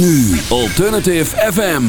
nu Alternative FM.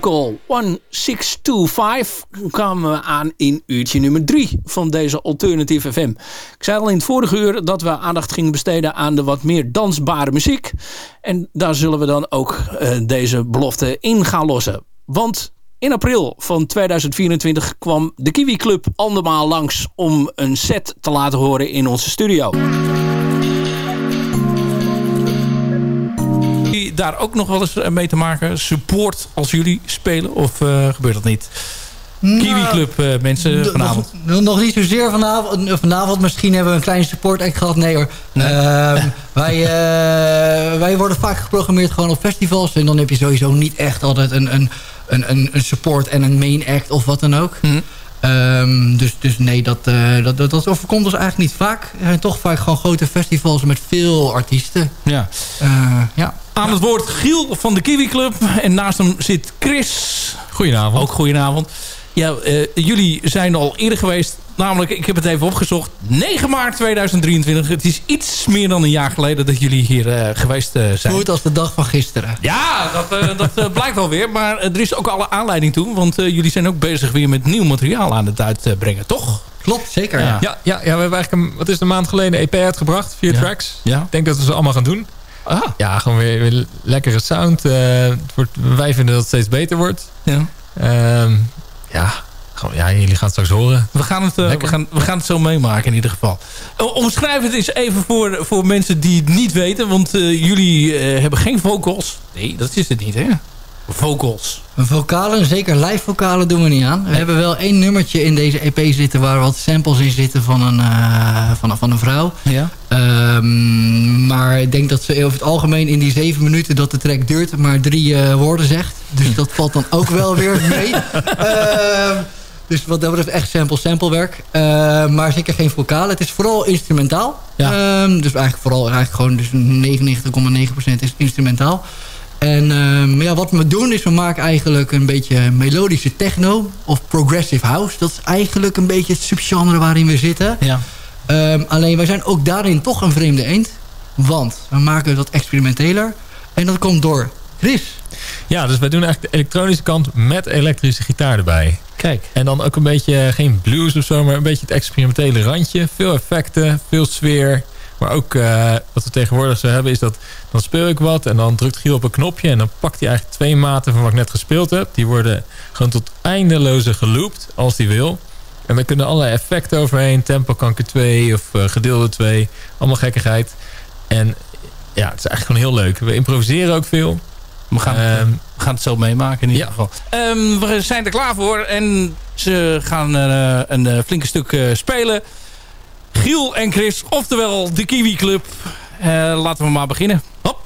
Protocol 1625 kwamen we aan in uurtje nummer 3 van deze Alternative FM. Ik zei al in het vorige uur dat we aandacht gingen besteden aan de wat meer dansbare muziek. En daar zullen we dan ook uh, deze belofte in gaan lossen. Want in april van 2024 kwam de Kiwi Club andermaal langs om een set te laten horen in onze studio. Daar ook nog wel eens mee te maken? Support als jullie spelen? Of uh, gebeurt dat niet? Nou, Kiwi Club uh, mensen vanavond? Nog, nog, niet zozeer vanavond. Vanavond misschien hebben we een kleine support act gehad. Nee hoor. Nee. Uh, wij, uh, wij worden vaak geprogrammeerd gewoon op festivals. En dan heb je sowieso niet echt altijd een, een, een, een support en een main act of wat dan ook. Mm Um, dus, dus nee, dat, uh, dat, dat, dat, overkomt ons eigenlijk niet vaak. Er zijn toch vaak gewoon grote festivals met veel artiesten. Ja. Uh, ja. Aan het woord Giel van de Kiwi Club. En naast hem zit Chris. Goedenavond. Ook goedenavond. Ja, uh, jullie zijn al eerder geweest. Namelijk, ik heb het even opgezocht. 9 maart 2023. Het is iets meer dan een jaar geleden dat jullie hier uh, geweest uh, zijn. Goed als de dag van gisteren. Ja, dat, dat blijkt wel weer. Maar er is ook alle aanleiding toe. Want jullie zijn ook bezig weer met nieuw materiaal aan het uitbrengen, toch? Klopt, zeker. Ja. Ja, ja, ja, we hebben eigenlijk een, wat is een maand geleden een EP uitgebracht. Vier ja. tracks. Ja. Ik denk dat we ze allemaal gaan doen. Aha. Ja, gewoon weer, weer lekkere sound. wordt, wij vinden dat het steeds beter wordt. Ja. Uh, ja, ja, jullie gaan het straks horen. We gaan het, uh, we gaan, we gaan het zo meemaken in ieder geval. Omschrijf het eens even voor, voor mensen die het niet weten. Want uh, jullie uh, hebben geen vocals. Nee, dat is het niet, hè? Vocals. Vocalen, zeker live vocalen doen we niet aan. We nee. hebben wel één nummertje in deze EP zitten... waar wat samples in zitten van een, van, van een vrouw. Ja. Um, maar ik denk dat ze over het algemeen in die zeven minuten dat de track duurt... maar drie woorden zegt. Dus dat valt dan ook wel weer mee. Uh, dus wat dat betreft echt sample-sample werk. Uh, maar zeker geen vocalen. Het is vooral instrumentaal. Ja. Um, dus eigenlijk vooral eigenlijk gewoon dus 99,9% is instrumentaal. En um, ja, wat we doen is we maken eigenlijk een beetje melodische techno of progressive house. Dat is eigenlijk een beetje het subgenre waarin we zitten. Ja. Um, alleen wij zijn ook daarin toch een vreemde eend. Want we maken dat experimenteler. En dat komt door Chris. Ja, dus wij doen eigenlijk de elektronische kant met elektrische gitaar erbij. Kijk. En dan ook een beetje, geen blues of zo, maar een beetje het experimentele randje. Veel effecten, veel sfeer. Maar ook uh, wat we tegenwoordig zo hebben is dat dan speel ik wat en dan drukt Giel op een knopje. En dan pakt hij eigenlijk twee maten van wat ik net gespeeld heb. Die worden gewoon tot eindeloze geloopt als hij wil. En we kunnen allerlei effecten overheen. Tempo kanker 2 of uh, gedeelde 2. Allemaal gekkigheid. En ja, het is eigenlijk gewoon heel leuk. We improviseren ook veel. We gaan, het, um, we gaan het zo meemaken in ieder geval. Um, we zijn er klaar voor. En ze gaan uh, een uh, flinke stuk uh, spelen. Giel en Chris, oftewel de Kiwi Club. laten we maar beginnen. Hop.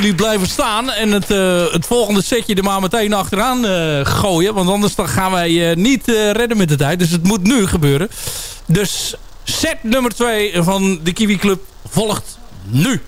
Jullie blijven staan en het, uh, het volgende setje er maar meteen achteraan uh, gooien. Want anders dan gaan wij uh, niet redden met de tijd. Dus het moet nu gebeuren. Dus set nummer 2 van de Kiwi Club volgt nu.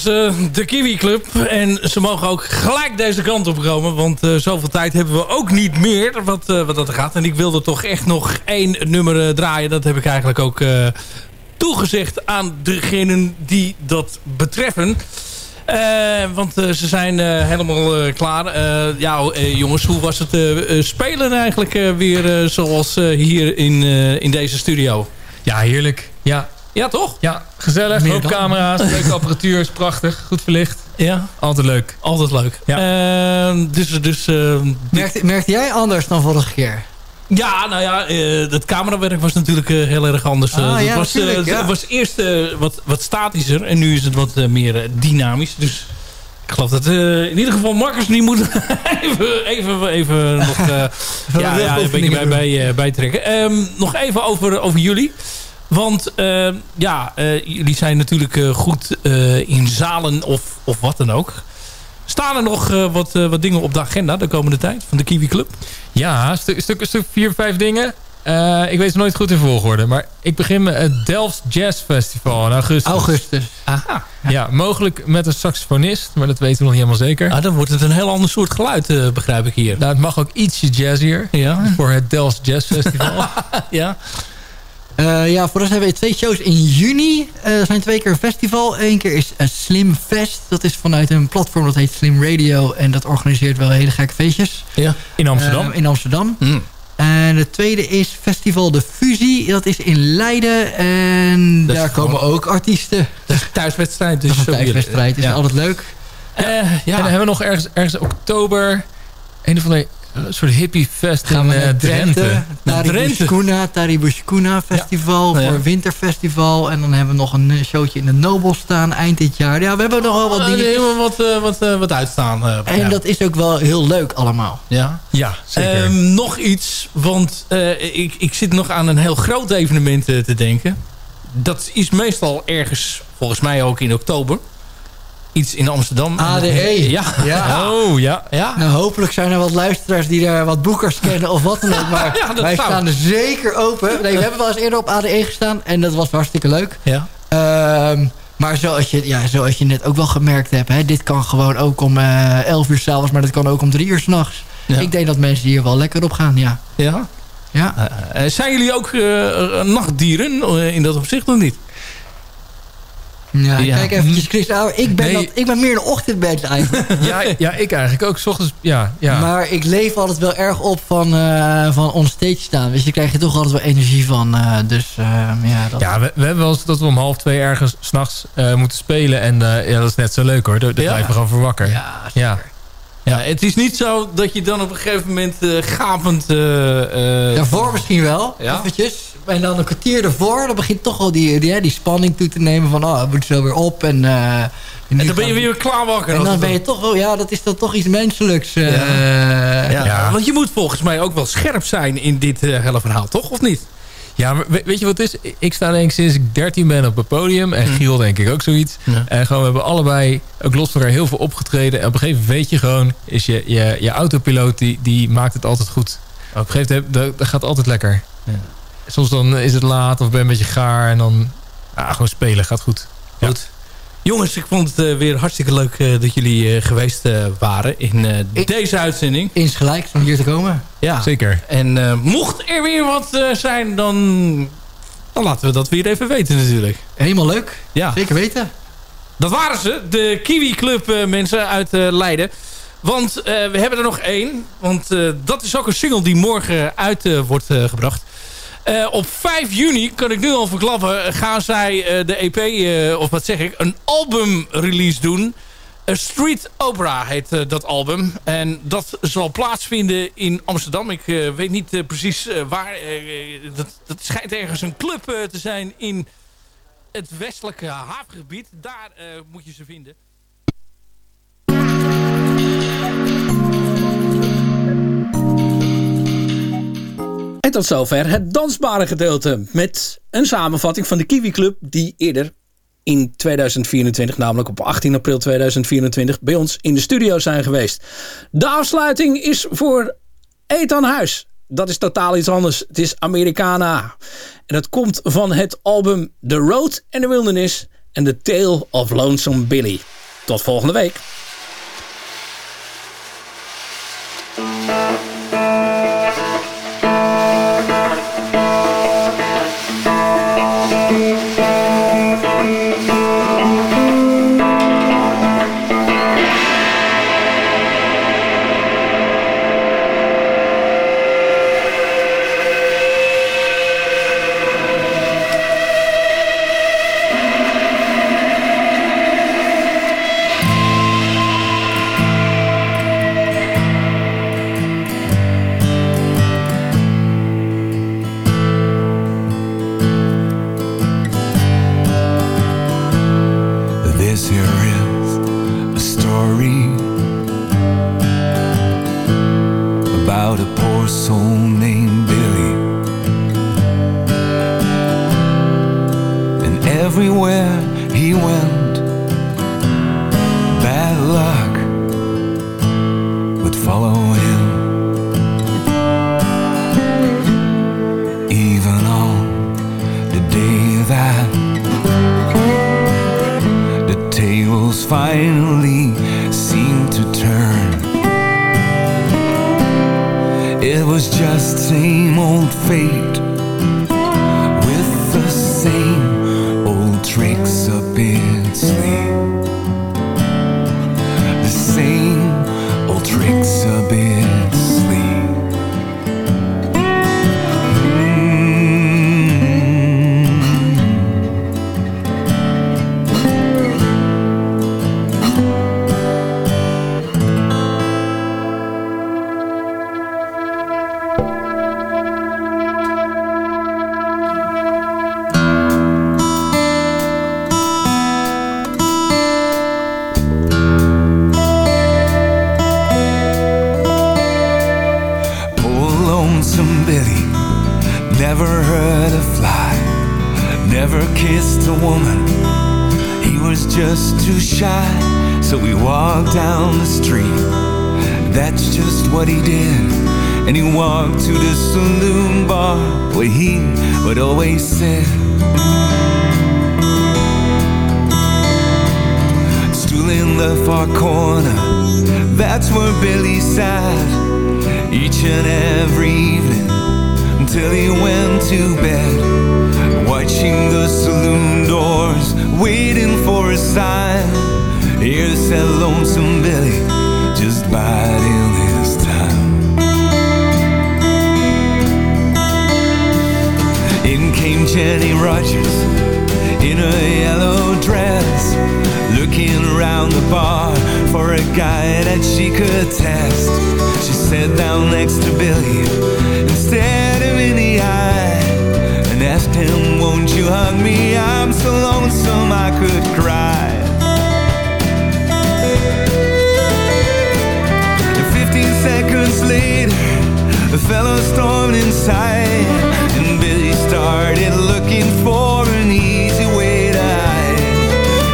Ze, de Kiwi Club. En ze mogen ook gelijk deze kant op komen. Want uh, zoveel tijd hebben we ook niet meer wat, uh, wat dat gaat. En ik wilde toch echt nog één nummer draaien. Dat heb ik eigenlijk ook toegezegd aan degenen die dat betreffen. want ze zijn helemaal klaar. ja, jongens, hoe was het spelen eigenlijk weer zoals hier in, in deze studio? Ja, heerlijk. Ja, ja, toch? Ja, gezellig. Meer Hoop camera's, leuke apparatuur, is prachtig. Goed verlicht. Ja. Altijd leuk. Altijd leuk. Ja. Uh, dus... dus uh, merkte, merkte jij anders dan vorige keer? Ja, nou ja, uh, het camerawerk was natuurlijk uh, heel erg anders. Ah, het, ja, was, ja. het was eerst wat, wat statischer en nu is het wat meer dynamisch. Dus ik geloof dat in ieder geval Marcus niet moet even, even, even nog ja, ja, een beetje bij, bij, bijtrekken. Um, nog even over, over jullie. Want uh, ja, uh, jullie zijn natuurlijk uh, goed in zalen of, of wat dan ook. Staan er nog wat, wat dingen op de agenda de komende tijd van de Kiwi Club? Ja, een stuk, stuk, stuk vier, vijf dingen. ik weet het nooit goed in volgorde. Maar ik begin met het Delft Jazz Festival in augustus. Augustus. Aha. Ja, mogelijk met een saxofonist. Maar dat weten we nog niet helemaal zeker. Ah, dan wordt het een heel ander soort geluid, begrijp ik hier. Nou, het mag ook ietsje jazzier. Ja. Voor het Delft Jazz Festival. ja. Uh, ja, voor ons hebben we twee shows in juni. Uh, er zijn twee keer een festival. Eén keer is een Slim Fest. Dat is vanuit een platform dat heet Slim Radio. En dat organiseert wel hele gekke feestjes. Ja. In Amsterdam? Uh, in Amsterdam. Mm. En het tweede is Festival de Fusie. Dat is in Leiden. En daar komen ook artiesten. Dat is een thuiswedstrijd. Dus dat is een thuiswedstrijd. is ja. altijd leuk. ja. En dan hebben we nog ergens, ergens oktober... Een van de een soort hippiefest Gaan in we naar Drenthe. Drenthe. Taribushkuna, Taribushkuna Festival. Ja. Voor Ja. Winterfestival. En dan hebben we nog een eh, showtje in de Nobel staan eind dit jaar. Ja, we hebben nog wel wat dingen. helemaal wat, uh, wat, uh, wat uitstaan. Uh, En ja. dat is ook wel heel leuk allemaal. Ja. Ja, zeker. Um, nog iets, want ik, ik zit nog aan een heel groot evenement te denken. Dat is meestal ergens, volgens mij ook in oktober. Iets in Amsterdam. ADE. Ja. Ja. Oh, ja. ja. Nou, hopelijk zijn er wat luisteraars die daar wat boekers kennen of wat dan ook. Maar Ja, dat wij zou. staan er zeker open. Nee, we hebben wel eens eerder op ADE gestaan en dat was hartstikke leuk. Ja. Ehm, maar zoals je, ja, zoals je net ook wel gemerkt hebt, hè, dit kan gewoon ook om eh 11 uur s'avonds, maar dit kan ook om 3 uur s'nachts. Ja. Ik denk dat mensen hier wel lekker op gaan, ja. ja. Ja. Uh, zijn jullie ook uh, nachtdieren uh, in dat opzicht of niet? Ja, Ja. kijk eventjes Chris Auer. Ik ben, Nee. dat, ik ben meer een ochtendmens eigenlijk. Ja, ja, ik eigenlijk ook. 's ochtends, ja, ja. Maar ik leef altijd wel erg op van, eh van onstage staan. Dus je krijgt er toch altijd wel energie van. eh, dus ehm, ja, dat... Ja, we, we hebben wel eens dat we om half twee ergens s'nachts uh, moeten spelen. En uh, ja, dat is net zo leuk hoor. Daar, Ja. blijven we gewoon voor wakker. Ja, Ja. Ja, het is niet zo dat je dan op een gegeven moment uh, gapend... uh, Daarvoor misschien wel, Ja. eventjes. En dan een kwartier ervoor, dan begint toch al die, die, die spanning toe te nemen van... oh, het moet zo weer op en... eh, en dan ben je weer klaar wakker. En dan ben je toch wel, ja, dat is dan toch iets menselijks. eh, Ja. Ja. Want je moet volgens mij ook wel scherp zijn in dit uh, hele verhaal, toch? Of niet? Ja, maar we- weet je wat het is? Ik sta denk ik sinds ik 13 ben op het podium. En Giel denk ik ook zoiets. Ja. En gewoon, we hebben allebei, ook los van elkaar, heel veel opgetreden. En op een gegeven moment weet je gewoon... Is je, je, je autopiloot, die, die maakt het altijd goed. Op een gegeven moment, dat, dat gaat altijd lekker. Ja. Soms dan is het laat of ben een beetje gaar. En dan, ja, gewoon spelen, gaat goed. Goed. Jongens, ik vond het uh, weer hartstikke leuk uh, dat jullie uh, geweest waren in Ik- deze uitzending. Insgelijks om hier te komen. Ja. Zeker. En mocht er weer wat zijn, dan, dan laten we dat weer even weten natuurlijk. Helemaal leuk. Ja. Zeker weten. Dat waren ze, de Kiwi Club eh, mensen uit eh, Leiden. Want eh, we hebben er nog één. Want eh, dat is ook een single die morgen uit eh, wordt eh, gebracht. Eh, op 5 juni, kan ik nu al verklappen, gaan zij eh, de EP, eh, of wat zeg ik, een album release doen. A Street Opera heet dat album. En dat zal plaatsvinden in Amsterdam. Ik weet niet precies waar. dat, dat schijnt ergens een club te zijn in het westelijke havengebied. Daar moet je ze vinden. Tot zover het dansbare gedeelte. Met een samenvatting van de Kiwi Club die eerder in 2024, namelijk op 18 april 2024, bij ons in de studio zijn geweest. De afsluiting is voor Ethan Huis. Dat is totaal iets anders. Het is Americana. En dat komt van het album The Road and the Wilderness. en The Tale of Lonesome Billy. Tot volgende week. kissed a woman. He was just too shy, so he walked down the street. That's just what he did. And he walked to the saloon bar where he would always sit. Stool in the far corner, that's where Billy sat each and every evening until he went to bed. Watching the saloon doors, waiting for a sign. Here's that lonesome Billy, just biding his time. In came Jenny Rogers, in a yellow dress, looking around the bar for a guy that she could test. She sat down next to Billy instead and asked him, won't you hug me? I'm so lonesome I could cry. And 15 seconds later, the fellow stormed inside and Billy started looking for an easy way to hide.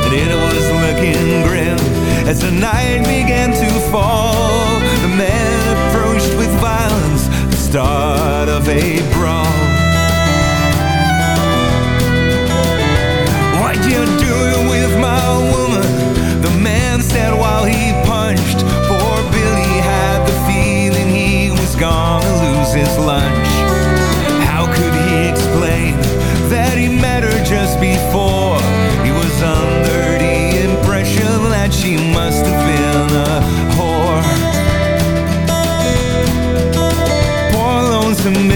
And it was looking grim as the night began to fall. The man approached with violence, the start of a brawl. You do it with my woman? The man said while he punched. Poor Billy had the feeling he was gonna lose his lunch. How could he explain that he met her just before? He was under the impression that she must have been a whore. Poor lonesome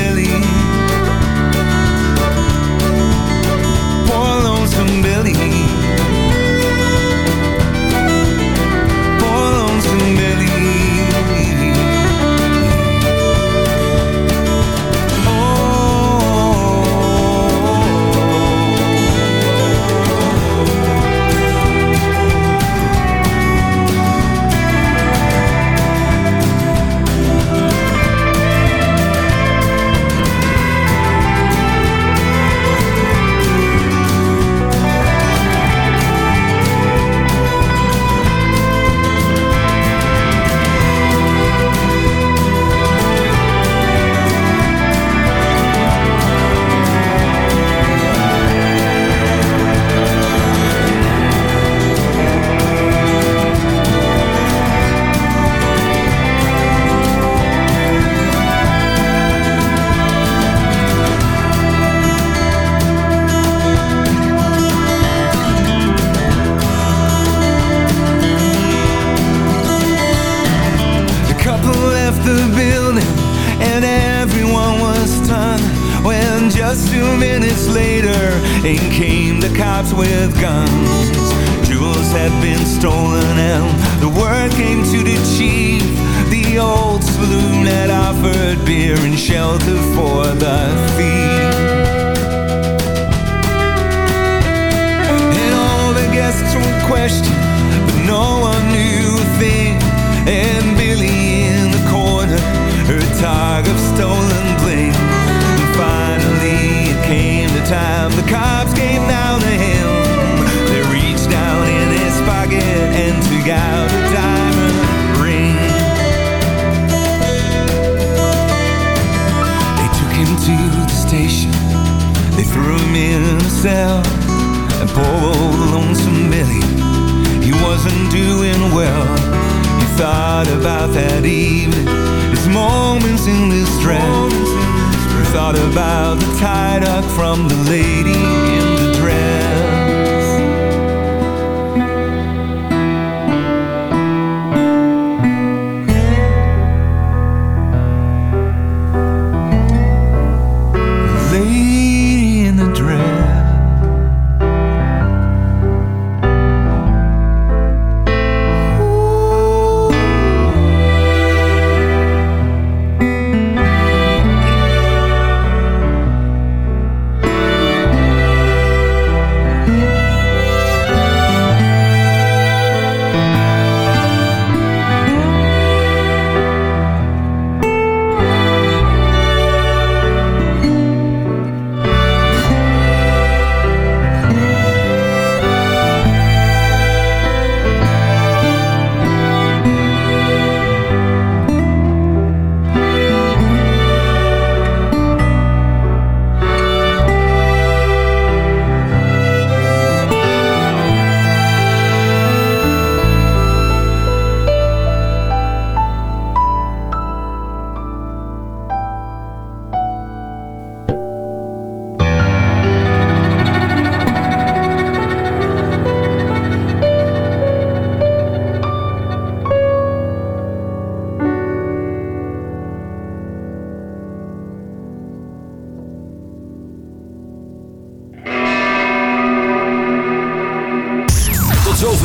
about the tie up from the lady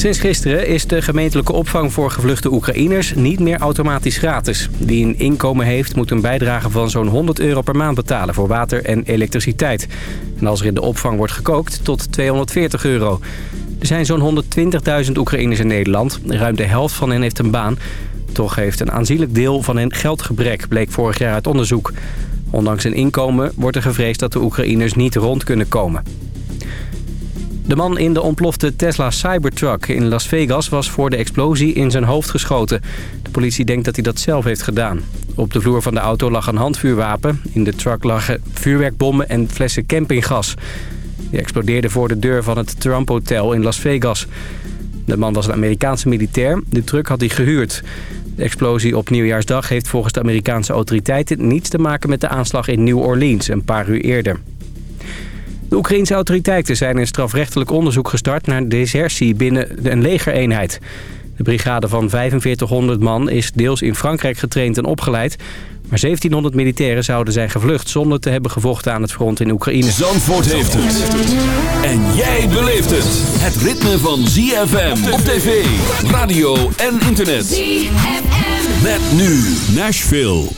Sinds gisteren is de gemeentelijke opvang voor gevluchte Oekraïners niet meer automatisch gratis. Wie een inkomen heeft moet een bijdrage van zo'n 100 euro per maand betalen voor water en elektriciteit. En als er in de opvang wordt gekookt tot 240 euro. Er zijn zo'n 120.000 Oekraïners in Nederland. Ruim de helft van hen heeft een baan. Toch heeft een aanzienlijk deel van hen geldgebrek, bleek vorig jaar uit onderzoek. Ondanks een inkomen wordt er gevreesd dat de Oekraïners niet rond kunnen komen. De man in de ontplofte Tesla Cybertruck in Las Vegas was voor de explosie in zijn hoofd geschoten. De politie denkt dat hij dat zelf heeft gedaan. Op de vloer van de auto lag een handvuurwapen. In de truck lagen vuurwerkbommen en flessen campinggas. Die explodeerden voor de deur van het Trump Hotel in Las Vegas. De man was een Amerikaanse militair. De truck had hij gehuurd. De explosie op Nieuwjaarsdag heeft volgens de Amerikaanse autoriteiten niets te maken met de aanslag in New Orleans een paar uur eerder. De Oekraïense autoriteiten zijn een strafrechtelijk onderzoek gestart naar desertie binnen een legereenheid. De brigade van 4500 man is deels in Frankrijk getraind en opgeleid. Maar 1700 militairen zouden zijn gevlucht zonder te hebben gevochten aan het front in Oekraïne. Zandvoort heeft het. En jij beleeft het. Het ritme van ZFM op tv, radio en internet. ZFM. Met nu Nashville.